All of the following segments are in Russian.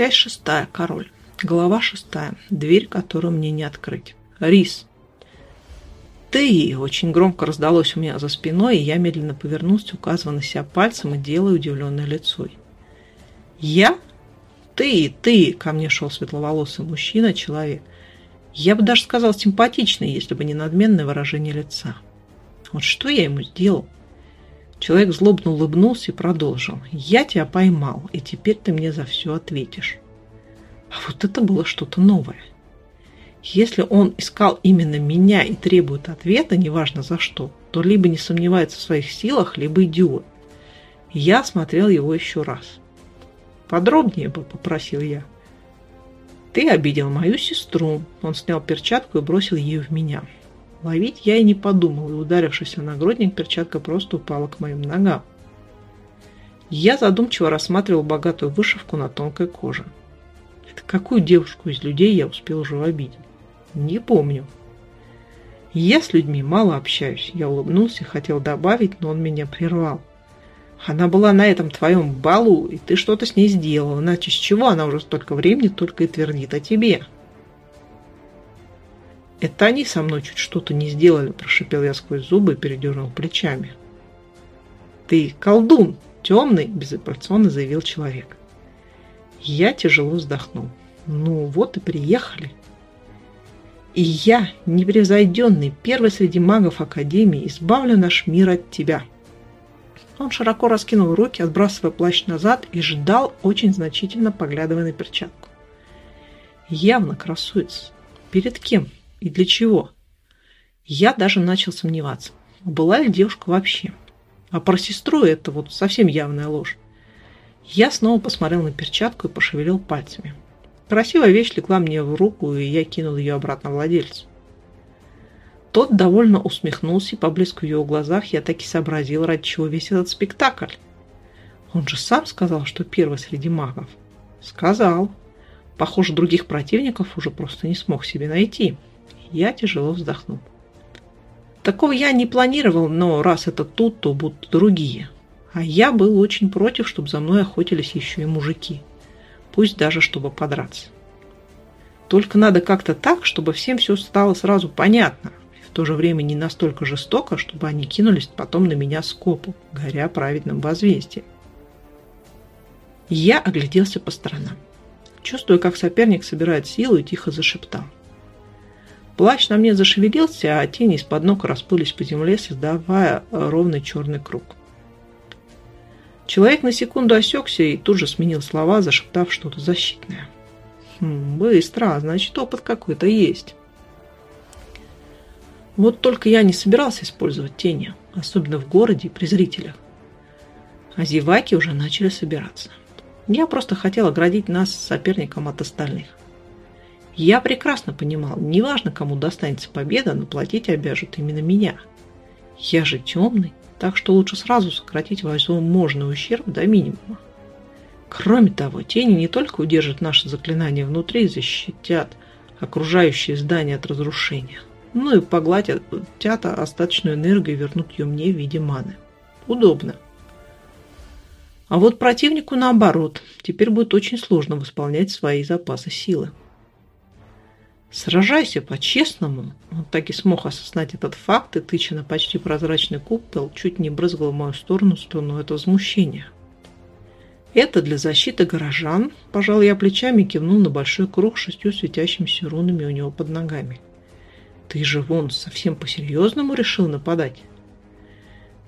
Часть шестая. Король. Глава шестая. Дверь, которую мне не открыть. Рис. «Ты!» очень громко раздалось у меня за спиной, и я медленно повернулся, указывая на себя пальцем и делая удивленное лицо. «Я? Ты, ты!» ко мне шел светловолосый мужчина, человек. Я бы даже сказал симпатичный, если бы не надменное выражение лица. Вот что я ему сделал? Человек злобно улыбнулся и продолжил. «Я тебя поймал, и теперь ты мне за все ответишь». А вот это было что-то новое. Если он искал именно меня и требует ответа, неважно за что, то либо не сомневается в своих силах, либо идиот. Я смотрел его еще раз. «Подробнее бы», — попросил я. «Ты обидел мою сестру». Он снял перчатку и бросил ее в меня. Ловить я и не подумал, и ударившись о нагрудник, перчатка просто упала к моим ногам. Я задумчиво рассматривал богатую вышивку на тонкой коже. Это какую девушку из людей я успел уже обидеть? Не помню. Я с людьми мало общаюсь. Я улыбнулся, хотел добавить, но он меня прервал. Она была на этом твоем балу, и ты что-то с ней сделал. Иначе с чего она уже столько времени только и твердит о тебе? Это они со мной чуть что-то не сделали, прошипел я сквозь зубы и передернул плечами. Ты колдун, темный, безапелляционно заявил человек. Я тяжело вздохнул. Ну вот и приехали. И я, непревзойденный, первый среди магов Академии, избавлю наш мир от тебя. Он широко раскинул руки, отбрасывая плащ назад, и ждал, очень значительно поглядывая на перчатку. Явно красуется. Перед кем и для чего? Я даже начал сомневаться, была ли девушка вообще. А про сестру это вот совсем явная ложь. Я снова посмотрел на перчатку и пошевелил пальцами. Красивая вещь легла мне в руку, и я кинул ее обратно владельцу. Тот довольно усмехнулся, и по блеску в его глазах я таки сообразил, ради чего весь этот спектакль. Он же сам сказал, что первый среди магов. Сказал. Похоже, других противников уже просто не смог себе найти. Я тяжело вздохнул. Такого я не планировал, но раз это тут, то будут другие. А я был очень против, чтобы за мной охотились еще и мужики. Пусть даже чтобы подраться. Только надо как-то так, чтобы всем все стало сразу понятно в то же время не настолько жестоко, чтобы они кинулись потом на меня с копу, горя праведным возмездием. Я огляделся по сторонам. Чувствуя, как соперник собирает силу, и тихо зашептал. Плащ на мне зашевелился, а тени из-под ног расплылись по земле, создавая ровный черный круг. Человек на секунду осекся и тут же сменил слова, зашептав что-то защитное. Хм, быстро, а значит опыт какой-то есть. Вот только я не собирался использовать тени, особенно в городе и при зрителях. А зеваки уже начали собираться. Я просто хотел оградить нас с соперником от остальных. Я прекрасно понимал, неважно, кому достанется победа, но платить обяжут именно меня. Я же темный, так что лучше сразу сократить возможный ущерб до минимума. Кроме того, тени не только удержат наше заклинание внутри и защитят окружающие здания от разрушения, ну и погладят тята остаточную энергию и вернут ее мне в виде маны. Удобно. А вот противнику наоборот, теперь будет очень сложно восполнять свои запасы силы. Сражайся по-честному. Он так и смог осознать этот факт и, тыча на почти прозрачный купол, чуть не брызгал в мою сторону струну это возмущения. Это для защиты горожан, пожал я плечами и кивнул на большой круг с шестью светящимися рунами у него под ногами. Ты же вон совсем по-серьезному решил нападать.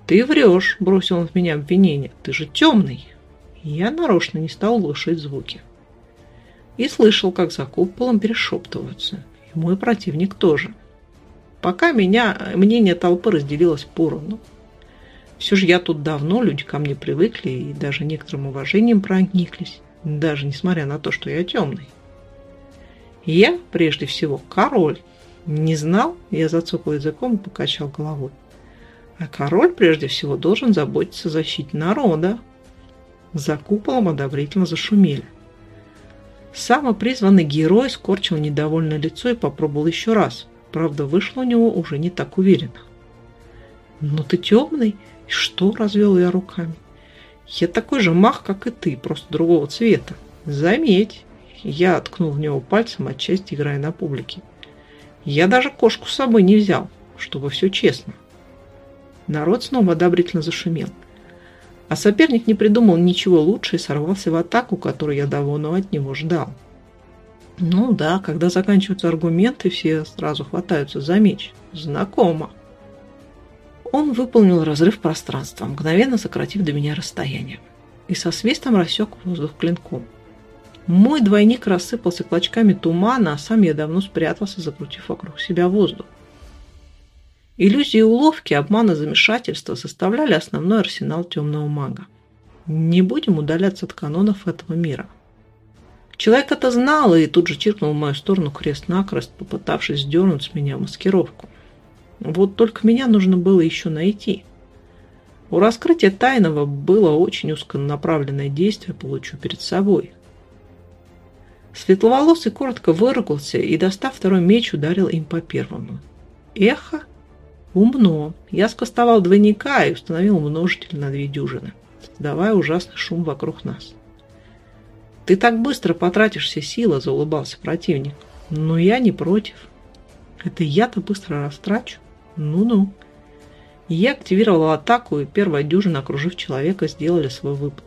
Ты врешь, бросил он в меня обвинение. Ты же темный. Я нарочно не стал глушить звуки. И слышал, как за куполом перешептываются. И мой противник тоже. Пока меня мнение толпы разделилось поровну. Все же я тут давно, люди ко мне привыкли и даже некоторым уважением прониклись, даже несмотря на то, что я темный. Я, прежде всего, король, не знал? Я зацокал языком и покачал головой. А король прежде всего должен заботиться о защите народа. За куполом одобрительно зашумели. Самопризванный герой скорчил недовольное лицо и попробовал еще раз. Правда, вышло у него уже не так уверенно. «Но ты темный?» «Что?» – развел я руками. «Я такой же мах, как и ты, просто другого цвета. Заметь, я ткнул в него пальцем, отчасти играя на публике. Я даже кошку с собой не взял, чтобы все честно. Народ снова одобрительно зашумел. А соперник не придумал ничего лучше и сорвался в атаку, которую я давно от него ждал. Ну да, когда заканчиваются аргументы, все сразу хватаются за меч. Знакомо. Он выполнил разрыв пространства, мгновенно сократив до меня расстояние. И со свистом рассек воздух клинком. Мой двойник рассыпался клочками тумана, а сам я давно спрятался, закрутив вокруг себя воздух. Иллюзии уловки, обмана, замешательства составляли основной арсенал темного мага. Не будем удаляться от канонов этого мира. Человек это знал и тут же чиркнул в мою сторону крест-накрест, попытавшись сдернуть с меня маскировку. Вот только меня нужно было еще найти. У раскрытия тайного было очень узконаправленное действие, получу перед собой – Светловолосый коротко выругался и, достав второй меч, ударил им по первому. Эхо? Умно. Я скостовал двойника и установил множитель на две дюжины, создавая ужасный шум вокруг нас. «Ты так быстро потратишь все силы», – заулыбался противник. «Но я не против. Это я-то быстро растрачу. Ну-ну». Я активировал атаку, и первая дюжина, окружив человека, сделали свой выпад.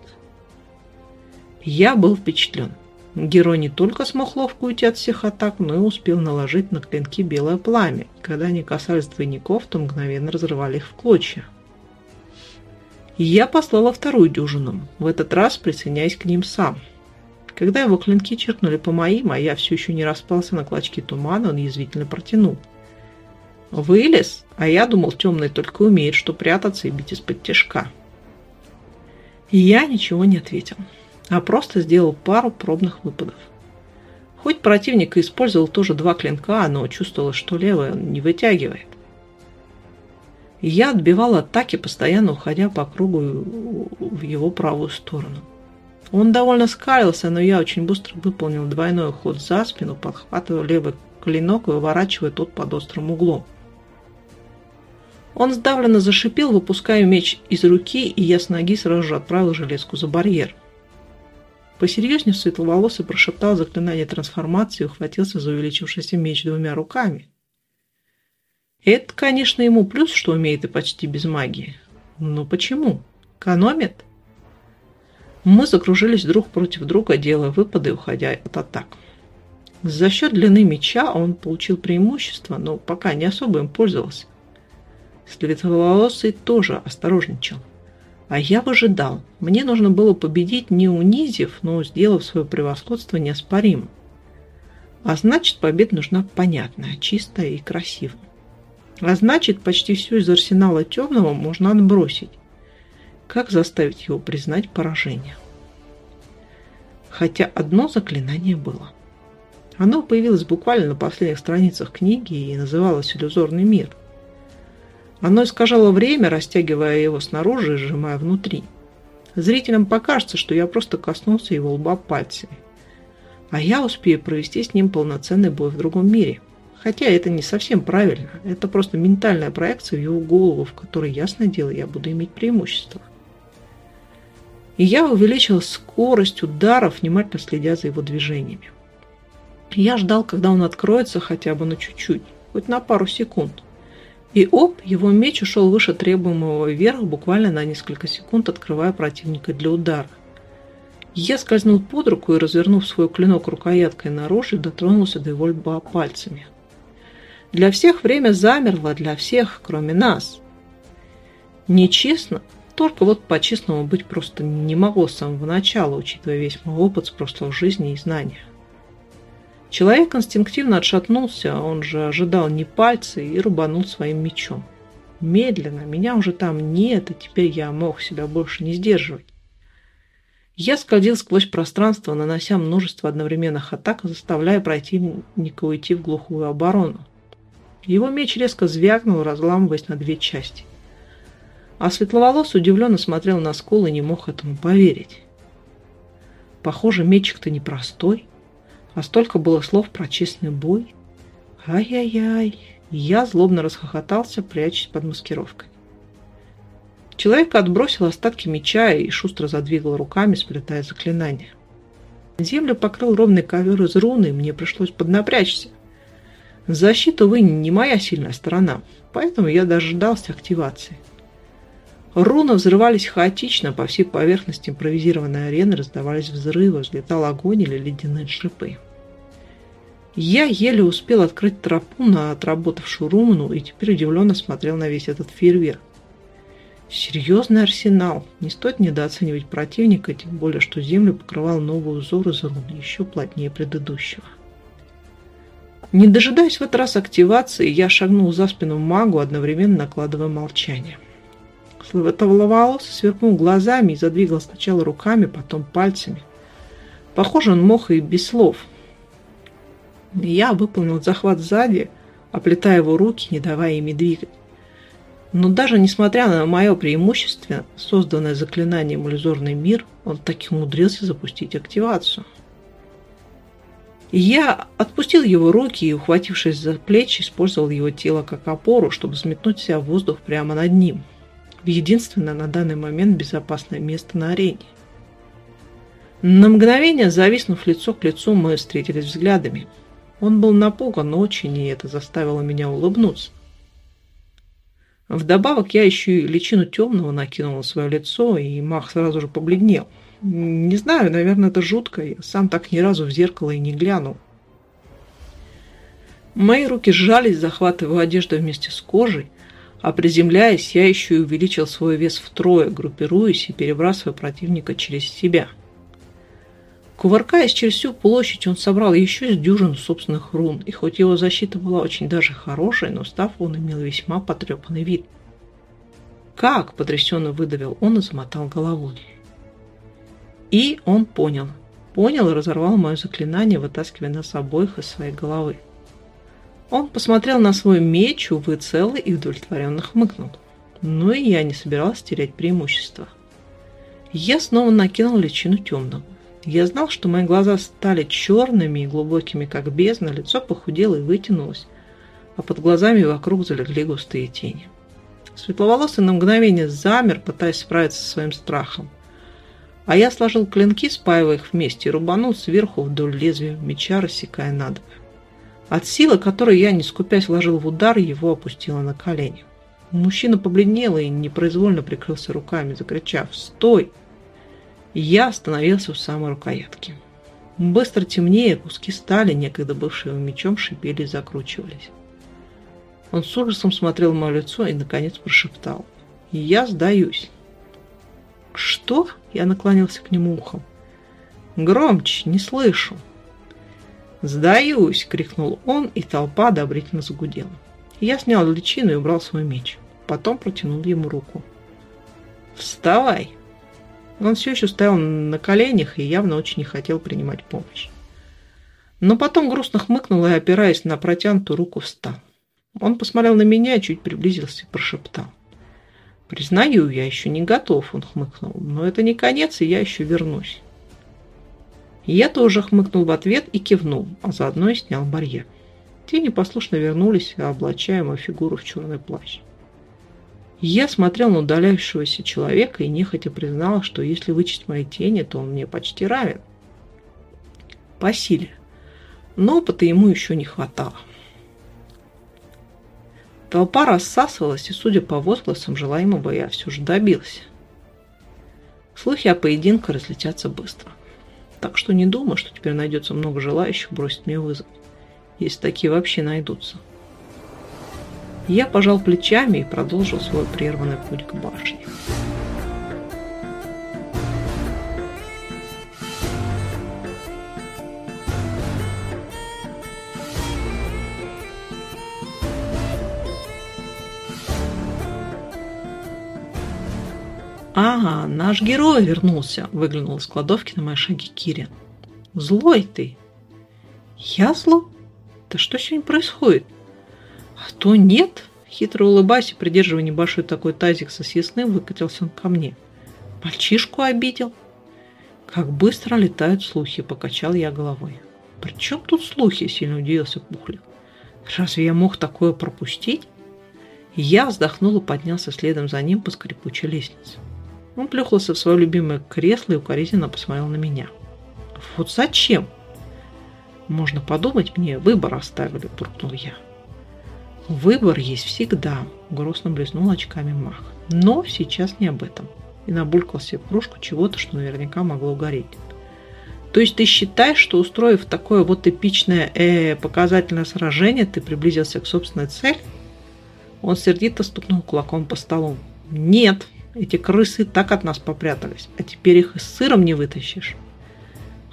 Я был впечатлен. Герой не только смог ловко уйти от всех атак, но и успел наложить на клинки белое пламя. Когда они касались двойников, то мгновенно разрывали их в клочья. я послала вторую дюжину, в этот раз присоединяясь к ним сам. Когда его клинки черкнули по моим, а я все еще не распался на клочки тумана, он язвительно протянул. «Вылез? А я думал, темный только умеет, что прятаться и бить из-под тяжка». я ничего не ответил а просто сделал пару пробных выпадов. Хоть противник и использовал тоже два клинка, но чувствовалось, что левый он не вытягивает. Я отбивал атаки, постоянно уходя по кругу в его правую сторону. Он довольно скалился, но я очень быстро выполнил двойной ход за спину, подхватывая левый клинок и выворачивая тот под острым углом. Он сдавленно зашипел, выпуская меч из руки, и я с ноги сразу же отправил железку за барьер. Посерьезнее светловолосый прошептал заклинание трансформации и ухватился за увеличившийся меч двумя руками. Это, конечно, ему плюс, что умеет и почти без магии. Но почему? Экономит? Мы закружились друг против друга, делая выпады уходя от атак. За счет длины меча он получил преимущество, но пока не особо им пользовался. Светловолосый тоже осторожничал. А я выжидал. Мне нужно было победить не унизив, но сделав свое превосходство неоспоримым. А значит, победа нужна понятная, чистая и красивая. А значит, почти все из арсенала темного можно отбросить. Как заставить его признать поражение? Хотя одно заклинание было. Оно появилось буквально на последних страницах книги и называлось «Иллюзорный мир». Оно искажало время, растягивая его снаружи и сжимая внутри. Зрителям покажется, что я просто коснулся его лба пальцами. А я успею провести с ним полноценный бой в другом мире. Хотя это не совсем правильно. Это просто ментальная проекция в его голову, в которой, ясное дело, я буду иметь преимущество. И я увеличил скорость ударов, внимательно следя за его движениями. Я ждал, когда он откроется хотя бы на чуть-чуть, хоть на пару секунд. И оп, его меч ушел выше требуемого вверх буквально на несколько секунд, открывая противника для удара. Я скользнул под руку и, развернув свой клинок рукояткой наружу, дотронулся до его лба пальцами. Для всех время замерло, для всех, кроме нас. Нечестно, только вот по-честному быть просто не могло с самого начала, учитывая весь мой опыт с прошлой жизни и знания. Человек инстинктивно отшатнулся, он же ожидал не пальцы и рубанул своим мечом. Медленно, меня уже там нет, и теперь я мог себя больше не сдерживать. Я скользил сквозь пространство, нанося множество одновременных атак, заставляя противника уйти в глухую оборону. Его меч резко звякнул, разламываясь на две части. А светловолос удивленно смотрел на скул и не мог этому поверить. Похоже, мечик-то непростой. А столько было слов про честный бой. Ай-яй-яй. Я злобно расхохотался, прячась под маскировкой. Человек отбросил остатки меча и шустро задвигал руками, сплетая заклинание. Землю покрыл ровный ковер из руны, и мне пришлось поднапрячься. Защита, вы, не моя сильная сторона, поэтому я дождался активации. Руны взрывались хаотично, по всей поверхности импровизированной арены раздавались взрывы, взлетал огонь или ледяные шипы. Я еле успел открыть тропу на отработавшую руну и теперь удивленно смотрел на весь этот фейерверк. Серьезный арсенал. Не стоит недооценивать противника, тем более, что землю покрывал новый узор из руны, еще плотнее предыдущего. Не дожидаясь в этот раз активации, я шагнул за спину магу, одновременно накладывая молчание. Светловолосый сверкнул глазами и задвигал сначала руками, потом пальцами. Похоже, он мог и без слов. Я выполнил захват сзади, оплетая его руки, не давая ими двигать. Но даже несмотря на мое преимущество, созданное заклинанием иллюзорный мир, он таки умудрился запустить активацию. Я отпустил его руки и, ухватившись за плечи, использовал его тело как опору, чтобы взметнуть себя в воздух прямо над ним – в единственное на данный момент безопасное место на арене. На мгновение, зависнув лицо к лицу, мы встретились взглядами. Он был напуган очень, и это заставило меня улыбнуться. Вдобавок я еще и личину темного накинул на свое лицо, и мах сразу же побледнел. Не знаю, наверное, это жутко, я сам так ни разу в зеркало и не глянул. Мои руки сжались, захватывая одежду вместе с кожей, а приземляясь, я еще и увеличил свой вес втрое, группируясь и перебрасывая противника через себя. Кувыркаясь через всю площадь, он собрал еще с дюжину собственных рун, и хоть его защита была очень даже хорошей, но став он имел весьма потрепанный вид. «Как?» – потрясенно выдавил он и замотал головой. И он понял. Понял и разорвал мое заклинание, вытаскивая нас обоих из своей головы. Он посмотрел на свой меч, увы, целый и удовлетворенно хмыкнул. Но и я не собиралась терять преимущество. Я снова накинул личину темного. Я знал, что мои глаза стали черными и глубокими, как бездна, лицо похудело и вытянулось, а под глазами вокруг залегли густые тени. Светловолосый на мгновение замер, пытаясь справиться со своим страхом. А я сложил клинки, спаивая их вместе, и рубанул сверху вдоль лезвия меча, рассекая надвое. От силы, которую я, не скупясь, вложил в удар, его опустило на колени. Мужчина побледнел и непроизвольно прикрылся руками, закричав «Стой!». Я остановился у самой рукоятки. Быстро темнее, куски стали, некогда бывшие мечом, шипели и закручивались. Он с ужасом смотрел в мое лицо и, наконец, прошептал «Я сдаюсь». «Что?» – я наклонился к нему ухом. «Громче, не слышу». «Сдаюсь!» – крикнул он, и толпа одобрительно загудела. Я снял личину и убрал свой меч. Потом протянул ему руку. «Вставай!» Он все еще стоял на коленях и явно очень не хотел принимать помощь. Но потом грустно хмыкнул и, опираясь на протянутую руку, встал. Он посмотрел на меня, чуть приблизился и прошептал. «Признаю, я еще не готов», – он хмыкнул. «Но это не конец, и я еще вернусь». Я тоже хмыкнул в ответ и кивнул, а заодно и снял барьер. Тени послушно вернулись, облачая мою фигуру в черный плащ. Я смотрел на удаляющегося человека и нехотя признал, что если вычесть мои тени, то он мне почти равен. По силе. Но опыта ему еще не хватало. Толпа рассасывалась, и, судя по возгласам, желаемого я все же добился. Слухи о поединке разлетятся быстро. Так что не думаю, что теперь найдется много желающих бросить мне вызов, если такие вообще найдутся. Я пожал плечами и продолжил свой прерванный путь к башне. «Ага, наш герой вернулся!» – выглянул из кладовки на мои шаги Кирин. «Злой ты!» «Я зло? Да что сегодня происходит?» «А то нет!» Хитро улыбаясь и придерживая небольшой такой тазик со съестным, выкатился он ко мне. «Мальчишку обидел?» «Как быстро летают слухи!» – покачал я головой. «При чем тут слухи?» – сильно удивился Пухлик. «Разве я мог такое пропустить?» Я вздохнул и поднялся следом за ним по скрипучей лестнице. Он плюхался в свое любимое кресло и укоризненно посмотрел на меня. Вот зачем? Можно подумать, мне выбор оставили, буркнул я. Выбор есть всегда, грустно блеснул очками Мах. Но сейчас не об этом. И набулькал себе кружку чего-то, что наверняка могло гореть. То есть ты считаешь, что устроив такое вот эпичное э, показательное сражение, ты приблизился к собственной цели? Он сердито стукнул кулаком по столу. Нет, эти крысы так от нас попрятались, а теперь их и с сыром не вытащишь.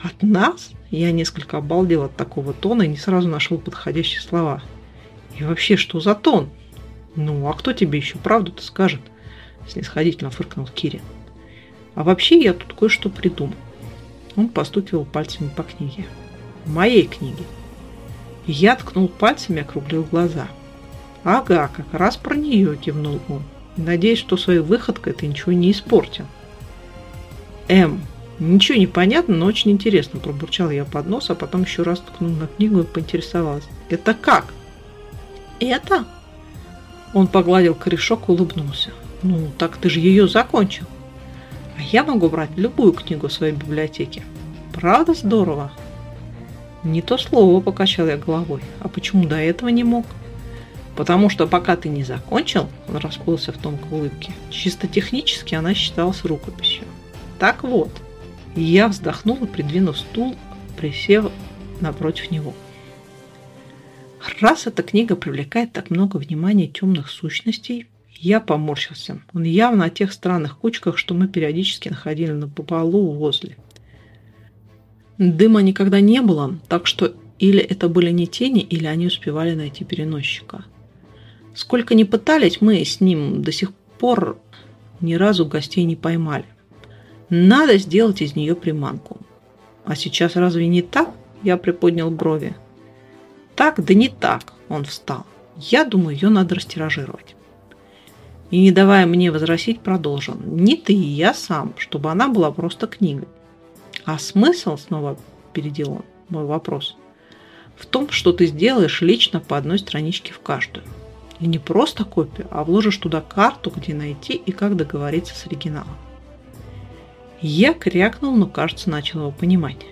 От нас? Я несколько обалдел от такого тона и не сразу нашел подходящие слова. И вообще, что за тон? Ну, а кто тебе еще правду-то скажет? Снисходительно фыркнул Кирин. А вообще я тут кое-что придумал. Он постукивал пальцами по книге. Моей книге. Я ткнул пальцами и округлил глаза. «Ага, как раз про нее», – кивнул он. «Надеюсь, что своей выходкой ты ничего не испортил». «Эм, ничего не понятно, но очень интересно», – пробурчал я под нос, а потом еще раз ткнул на книгу и поинтересовалась. «Это как?» «Это?» Он погладил корешок и улыбнулся. «Ну, так ты же ее закончил». А я могу брать любую книгу в своей библиотеке. Правда здорово? Не то слово, покачал я головой. А почему до этого не мог? Потому что пока ты не закончил, он расплылся в тонкой улыбке, чисто технически она считалась рукописью. Так вот, я вздохнула, придвинув стул, присев напротив него. Раз эта книга привлекает так много внимания темных сущностей, я поморщился. Он явно о тех странных кучках, что мы периодически находили на полу возле. Дыма никогда не было, так что или это были не тени, или они успевали найти переносчика. Сколько ни пытались, мы с ним до сих пор ни разу гостей не поймали. Надо сделать из нее приманку. А сейчас разве не так? Я приподнял брови. Так, да не так, он встал. Я думаю, ее надо растиражировать и, не давая мне возразить, продолжил. Не ты, я сам, чтобы она была просто книгой. А смысл, снова передел он мой вопрос, в том, что ты сделаешь лично по одной страничке в каждую. И не просто копию, а вложишь туда карту, где найти и как договориться с оригиналом. Я крякнул, но, кажется, начал его понимать.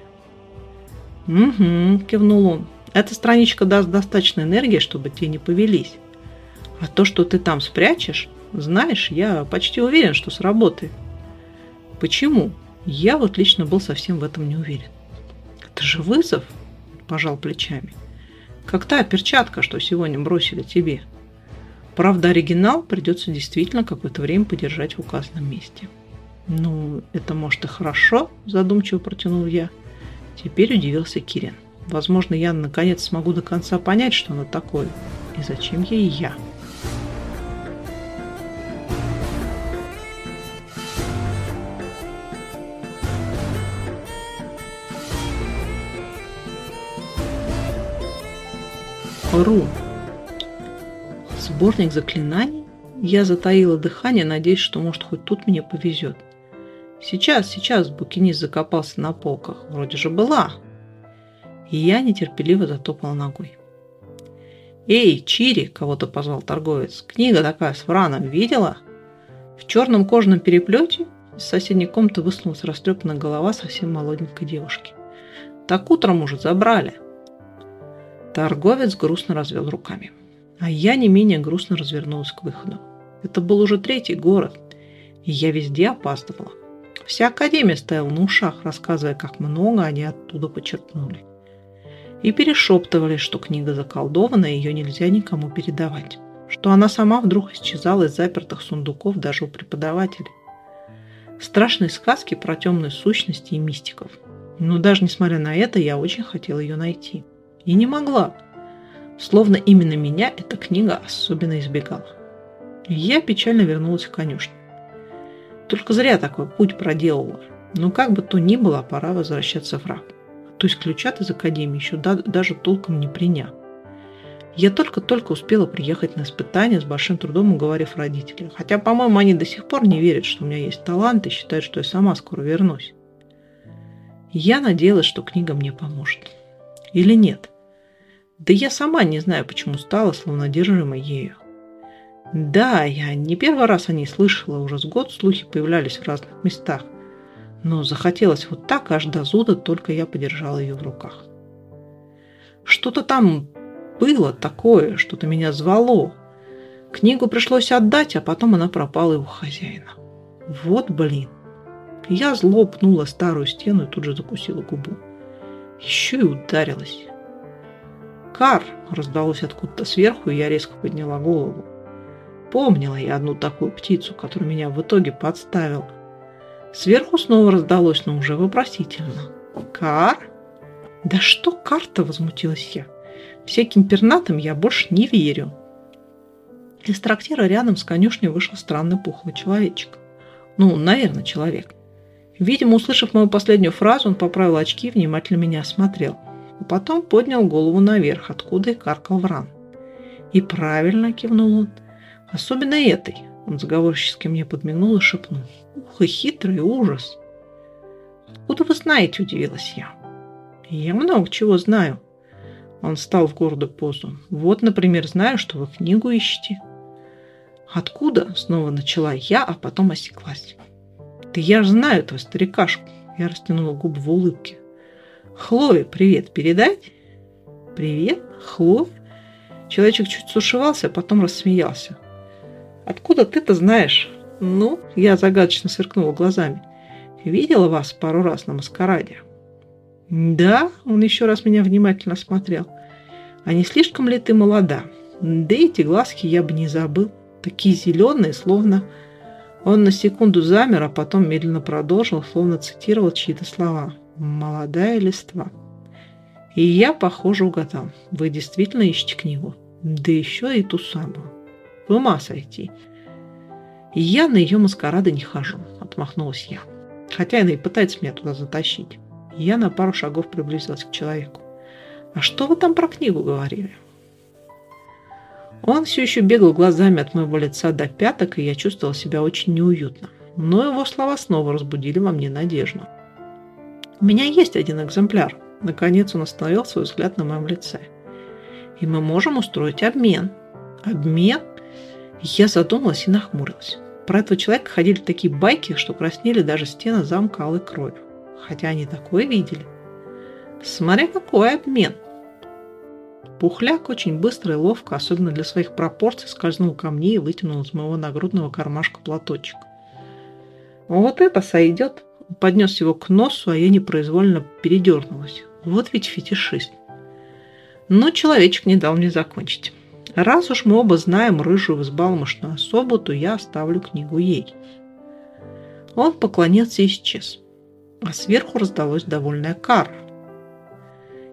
«Угу», – кивнул он. «Эта страничка даст достаточно энергии, чтобы те не повелись. А то, что ты там спрячешь, знаешь, я почти уверен, что сработает. Почему? Я вот лично был совсем в этом не уверен. Это же вызов, пожал плечами. Как та перчатка, что сегодня бросили тебе. Правда, оригинал придется действительно какое-то время подержать в указанном месте. Ну, это может и хорошо, задумчиво протянул я. Теперь удивился Кирин. Возможно, я наконец смогу до конца понять, что оно такое. И зачем ей я. Ру. Сборник заклинаний? Я затаила дыхание, надеясь, что может хоть тут мне повезет. Сейчас, сейчас букинист закопался на полках. Вроде же была. И я нетерпеливо затопала ногой. «Эй, Чири!» – кого-то позвал торговец. «Книга такая с враном видела?» В черном кожаном переплете из соседней комнаты высунулась растрепанная голова совсем молоденькой девушки. «Так утром, может, забрали!» Торговец грустно развел руками. А я не менее грустно развернулась к выходу. Это был уже третий город, и я везде опаздывала. Вся академия стояла на ушах, рассказывая, как много они оттуда почерпнули. И перешептывали, что книга заколдована, и ее нельзя никому передавать. Что она сама вдруг исчезала из запертых сундуков даже у преподавателей. Страшные сказки про темные сущности и мистиков. Но даже несмотря на это, я очень хотела ее найти. И не могла. Словно именно меня эта книга особенно избегала. я печально вернулась в конюшню. Только зря такой путь проделала. Но как бы то ни было, пора возвращаться в раб. То есть ключат из академии еще да, даже толком не приняв. Я только-только успела приехать на испытание с большим трудом уговорив родителей. Хотя, по-моему, они до сих пор не верят, что у меня есть талант и считают, что я сама скоро вернусь. Я надеялась, что книга мне поможет. Или нет? Да я сама не знаю, почему стала словно одержимой ею. Да, я не первый раз о ней слышала, уже с год слухи появлялись в разных местах. Но захотелось вот так аж до зуда, только я подержала ее в руках. Что-то там было такое, что-то меня звало. Книгу пришлось отдать, а потом она пропала у хозяина. Вот блин. Я зло пнула старую стену и тут же закусила губу. Еще и ударилась. «Кар!» – раздалось откуда-то сверху, и я резко подняла голову. Помнила я одну такую птицу, которая меня в итоге подставила. Сверху снова раздалось, но уже вопросительно. «Кар?» «Да что карта?» – возмутилась я. «Всяким пернатым я больше не верю». Из трактира рядом с конюшней вышел странный пухлый человечек. Ну, наверное, человек. Видимо, услышав мою последнюю фразу, он поправил очки и внимательно меня осмотрел. А потом поднял голову наверх, откуда и каркал вран. «И правильно!» – кивнул он. «Особенно этой!» – он заговорчески мне подмигнул и шепнул. «Ух, и хитрый ужас!» «Откуда вы знаете?» – удивилась я. «Я много чего знаю». Он встал в гордую позу. «Вот, например, знаю, что вы книгу ищете». «Откуда?» – снова начала я, а потом осеклась. «Да я же знаю этого старикашку!» Я растянула губы в улыбке. «Хлое, привет передать?» «Привет, Хлоя?» Человечек чуть сушевался, а потом рассмеялся. «Откуда ты-то знаешь?» «Ну?» Я загадочно сверкнула глазами. «Видела вас пару раз на маскараде?» «Да?» Он еще раз меня внимательно смотрел. «А не слишком ли ты молода? Да эти глазки я бы не забыл. Такие зеленые, словно...» Он на секунду замер, а потом медленно продолжил, словно цитировал чьи-то слова. «Молодая листва». И я, похоже, угадал. Вы действительно ищете книгу? Да еще и ту самую. С ума сойти. И я на ее маскарады не хожу, отмахнулась я. Хотя она и пытается меня туда затащить. Я на пару шагов приблизилась к человеку. А что вы там про книгу говорили? Он все еще бегал глазами от моего лица до пяток, и я чувствовал себя очень неуютно. Но его слова снова разбудили во мне надежду. «У меня есть один экземпляр». Наконец он остановил свой взгляд на моем лице. «И мы можем устроить обмен». «Обмен?» Я задумалась и нахмурилась. Про этого человека ходили такие байки, что краснели даже стены замка алой кровью. Хотя они такое видели. Смотри, какой обмен!» Пухляк очень быстро и ловко, особенно для своих пропорций, скользнул ко мне и вытянул из моего нагрудного кармашка платочек. «Вот это сойдет!» Поднес его к носу, а я непроизвольно передернулась. Вот ведь фетишист. Но человечек не дал мне закончить. Раз уж мы оба знаем рыжую взбалмошную особу, то я оставлю книгу ей. Он поклонился и исчез. А сверху раздалось довольное кар.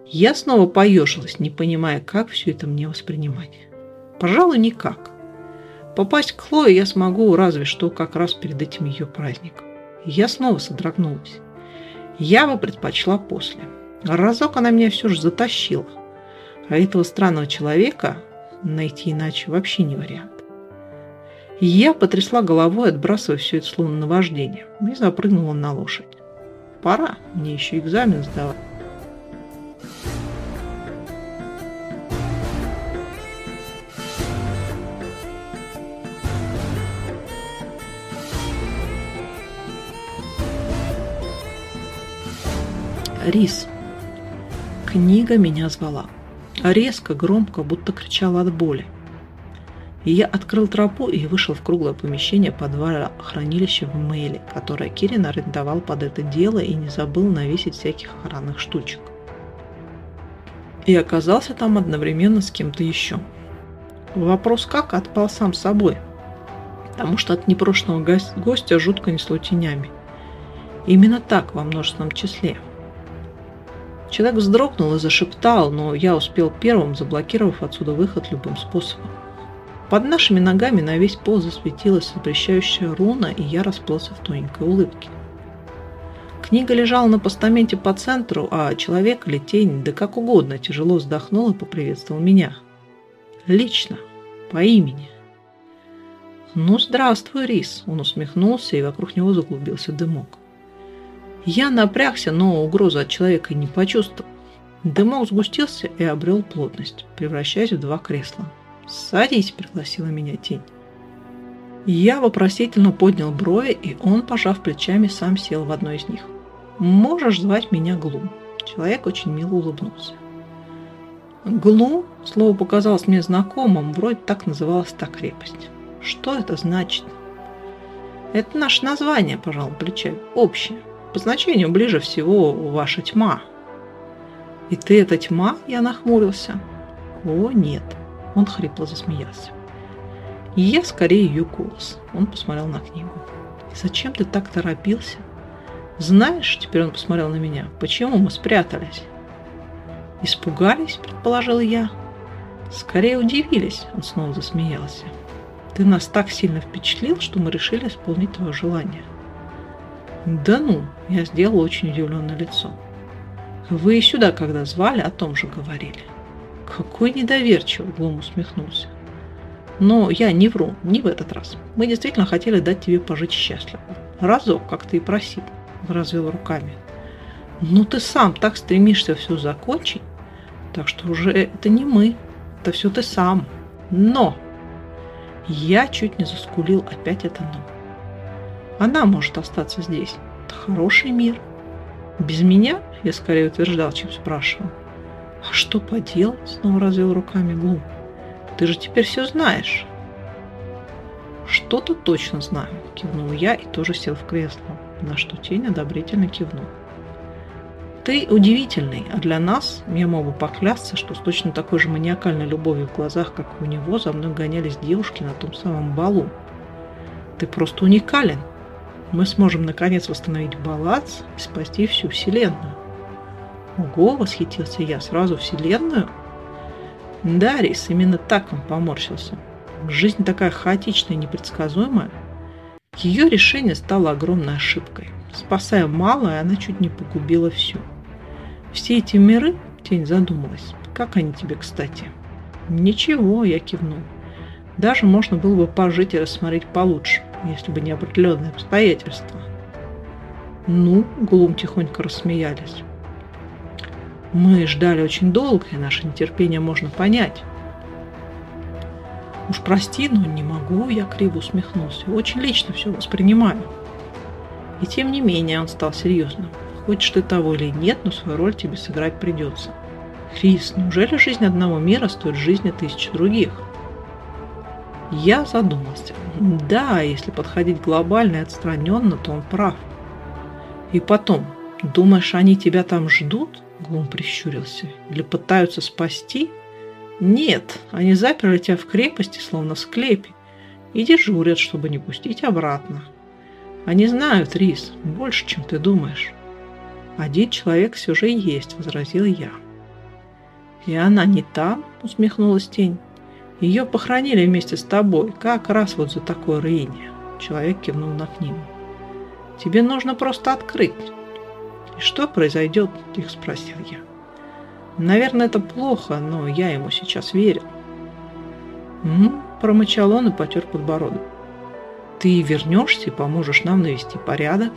Я снова поежилась, не понимая, как все это мне воспринимать. Пожалуй, никак. Попасть к Хлое я смогу разве что как раз перед этим ее праздником. Я снова содрогнулась. Я бы предпочла после. Разок она меня все же затащила. А этого странного человека найти иначе вообще не вариант. Я потрясла головой, отбрасывая все это словно наваждение, и запрыгнула на лошадь. Пора, мне еще экзамен сдавать. Рис. Книга меня звала. Резко, громко, будто кричала от боли. И я открыл тропу и вышел в круглое помещение подвала хранилища в Мэйле, которое Кирин арендовал под это дело и не забыл навесить всяких охранных штучек. И оказался там одновременно с кем-то еще. Вопрос «как» отпал сам собой, потому что от непрошенного гостя жутко несло тенями. Именно так во множественном числе – Человек вздрогнул и зашептал, но я успел первым, заблокировав отсюда выход любым способом. Под нашими ногами на весь пол засветилась запрещающая руна, и я расплылся в тоненькой улыбке. Книга лежала на постаменте по центру, а человек или тень, да как угодно, тяжело вздохнул и поприветствовал меня. Лично, по имени. «Ну, здравствуй, Рис!» Он усмехнулся, и вокруг него заглубился дымок. Я напрягся, но угрозу от человека не почувствовал. Дымок сгустился и обрел плотность, превращаясь в два кресла. «Садись», — пригласила меня тень. Я вопросительно поднял брови, и он, пожав плечами, сам сел в одной из них. «Можешь звать меня Глум». Человек очень мило улыбнулся. Глум, слово показалось мне знакомым, вроде так называлась та крепость. Что это значит? Это наше название, пожалуй, плечами, общее. По значению ближе всего ваша тьма. И ты эта тьма? Я нахмурился. О, нет. Он хрипло засмеялся. И я скорее ее голос. Он посмотрел на книгу. И зачем ты так торопился? Знаешь, теперь он посмотрел на меня, почему мы спрятались? Испугались, предположил я. Скорее удивились, он снова засмеялся. Ты нас так сильно впечатлил, что мы решили исполнить твое желание. Да ну, я сделал очень удивленное лицо. Вы и сюда, когда звали, о том же говорили. Какой недоверчивый, Глум усмехнулся. Но я не вру, не в этот раз. Мы действительно хотели дать тебе пожить счастливо. Разок, как ты и просил, развел руками. Но ты сам так стремишься все закончить, так что уже это не мы, это все ты сам. Но я чуть не заскулил опять это «но». Она может остаться здесь. Это хороший мир. Без меня, я скорее утверждал, чем спрашивал. А что поделать? Снова развел руками Глум. Ты же теперь все знаешь. Что-то точно знаю, кивнул я и тоже сел в кресло, на что тень одобрительно кивнул. Ты удивительный, а для нас, я мог бы поклясться, что с точно такой же маниакальной любовью в глазах, как у него, за мной гонялись девушки на том самом балу. Ты просто уникален. Мы сможем наконец восстановить баланс и спасти всю Вселенную. Ого, восхитился я, сразу Вселенную? Да, Рис, именно так он поморщился. Жизнь такая хаотичная и непредсказуемая. Ее решение стало огромной ошибкой. Спасая малое, она чуть не погубила все. Все эти миры, тень задумалась, как они тебе, кстати? Ничего, я кивнул. Даже можно было бы пожить и рассмотреть получше, если бы не определенные обстоятельства. Ну, Глум тихонько рассмеялись. Мы ждали очень долго, и наше нетерпение можно понять. Уж прости, но не могу, я криво усмехнулся. Очень лично все воспринимаю. И тем не менее он стал серьезным. Хочешь ты того или нет, но свою роль тебе сыграть придется. Крис, неужели жизнь одного мира стоит жизни тысяч других? Я задумался. Да, если подходить глобально и отстраненно, то он прав. И потом, думаешь, они тебя там ждут? Глум прищурился. Или пытаются спасти? Нет, они заперли тебя в крепости, словно в склепе, и дежурят, чтобы не пустить обратно. Они знают, Рис, больше, чем ты думаешь. Один человек все же есть, возразил я. И она не там, усмехнулась тень. Ее похоронили вместе с тобой, как раз вот за такое рыение. Человек кивнул на книгу. Тебе нужно просто открыть. И что произойдет? Тихо спросил я. Наверное, это плохо, но я ему сейчас верю. «М-м», промычал он и потер подбородок. Ты вернешься и поможешь нам навести порядок?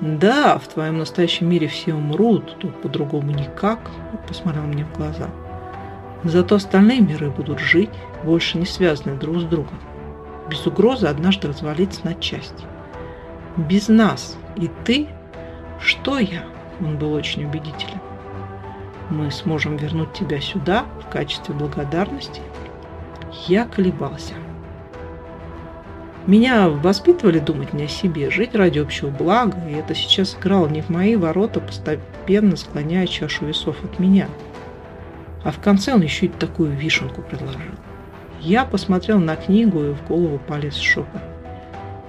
Да, в твоем настоящем мире все умрут, тут по-другому никак, посмотрел мне в глаза. Зато остальные миры будут жить, больше не связаны друг с другом. Без угрозы однажды развалиться на части. Без нас и ты, что я? Он был очень убедителен. Мы сможем вернуть тебя сюда в качестве благодарности. Я колебался. Меня воспитывали думать не о себе, жить ради общего блага, и это сейчас играло не в мои ворота, постепенно склоняя чашу весов от меня. А в конце он еще и такую вишенку предложил. Я посмотрел на книгу и в голову полез шепот.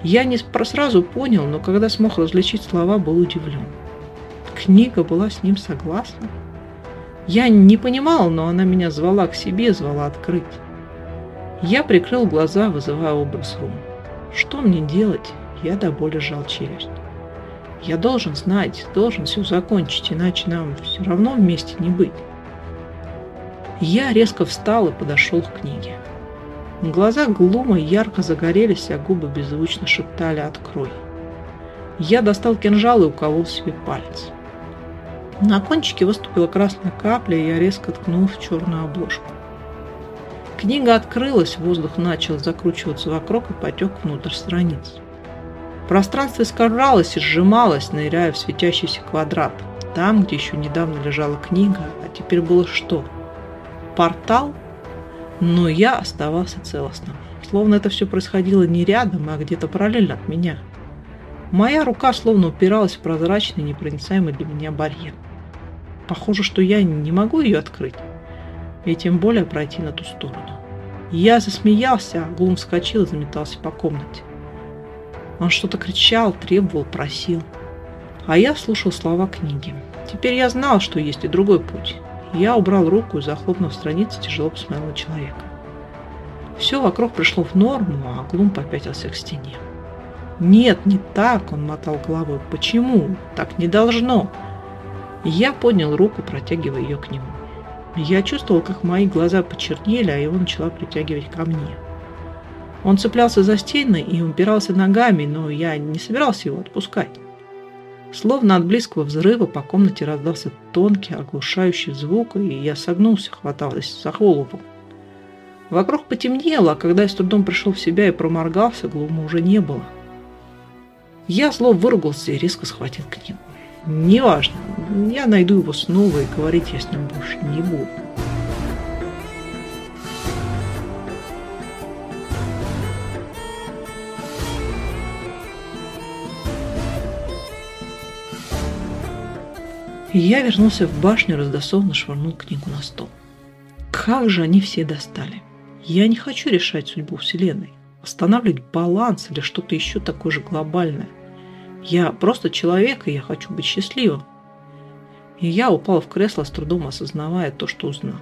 Я не сразу понял, но когда смог различить слова, был удивлен. Книга была с ним согласна. Я не понимал, но она меня звала к себе, звала открыть. Я прикрыл глаза, вызывая образ Рум. Что мне делать? Я до боли сжал челюсть. Я должен знать, должен все закончить, иначе нам все равно вместе не быть. Я резко встал и подошел к книге. Глаза Глума ярко загорелись, а губы беззвучно шептали «Открой». Я достал кинжал и уколол себе палец. На кончике выступила красная капля, и я резко ткнул в черную обложку. Книга открылась, воздух начал закручиваться вокруг и потек внутрь страниц. Пространство искажалось и сжималось, ныряя в светящийся квадрат. Там, где еще недавно лежала книга, а теперь было что? Портал? Но я оставался целостным. Словно это все происходило не рядом, а где-то параллельно от меня. Моя рука словно упиралась в прозрачный, непроницаемый для меня барьер. Похоже, что я не могу ее открыть, и тем более пройти на ту сторону. Я засмеялся, а Глум вскочил и заметался по комнате. Он что-то кричал, требовал, просил. А я слушал слова книги. Теперь я знал, что есть и другой путь. Я убрал руку и, захлопнув страницу, тяжело посмотрел на человека. Все вокруг пришло в норму, а Глум попятился к стене. «Нет, не так!» – он мотал головой. «Почему? Так не должно!» Я поднял руку, протягивая ее к нему. Я чувствовал, как мои глаза почернели, а его начала притягивать ко мне. Он цеплялся за стены и упирался ногами, но я не собирался его отпускать. Словно от близкого взрыва по комнате раздался тонкий, оглушающий звук, и я согнулся, хваталась за голову. Вокруг потемнело, а когда я с трудом пришел в себя и проморгался, глума уже не было. Я зло выругался и резко схватил книгу. Неважно, я найду его снова и говорить я с ним больше не буду. Я вернулся в башню, раздосовно швырнул книгу на стол. Как же они все достали. Я не хочу решать судьбу Вселенной, восстанавливать баланс или что-то еще такое же глобальное. Я просто человек, и я хочу быть счастливым. И я упал в кресло, с трудом осознавая то, что узнал.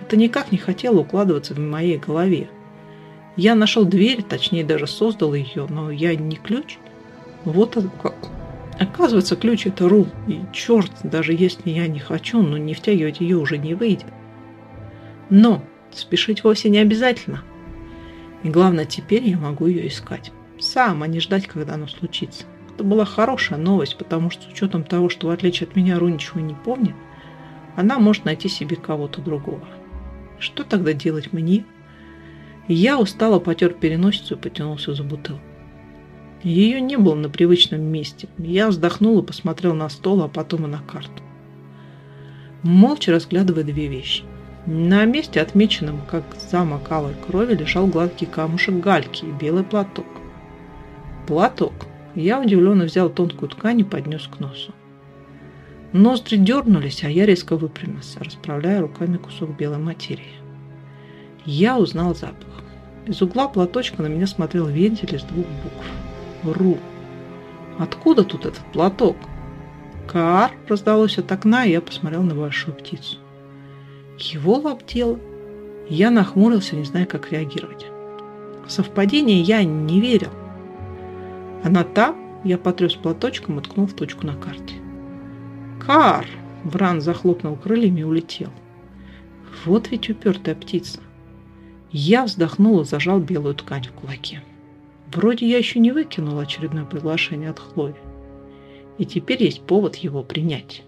Это никак не хотело укладываться в моей голове. Я нашел дверь, точнее даже создал ее, но я не ключ. Вот как. Оказывается, ключ это ру. И черт, даже если я не хочу, но не втягивать ее уже не выйдет. Но спешить вовсе не обязательно. И главное, теперь я могу ее искать. Сам, а не ждать, когда оно случится. Это была хорошая новость, потому что с учетом того, что в отличие от меня Ру ничего не помнит, она может найти себе кого-то другого. Что тогда делать мне? Я устало потер переносицу и потянулся за бутылку. Ее не было на привычном месте. Я вздохнул и посмотрел на стол, а потом и на карту. Молча разглядывая две вещи. На месте, отмеченном как замок алой крови, лежал гладкий камушек гальки и белый платок. Платок. Я удивленно взял тонкую ткань и поднес к носу. Ноздри дернулись, а я резко выпрямился, расправляя руками кусок белой материи. Я узнал запах. Из угла платочка на меня смотрел вентиль из двух букв. Ру. Откуда тут этот платок? Кар раздалось от окна, и я посмотрел на большую птицу. Его лап дело. Я нахмурился, не зная, как реагировать. В совпадение я не верил. Она там, я потряс платочком и ткнул в точку на карте. Кар! Вран захлопнул крыльями и улетел. Вот ведь упертая птица. Я вздохнул и зажал белую ткань в кулаке. Вроде я еще не выкинул очередное приглашение от Хлои. И теперь есть повод его принять.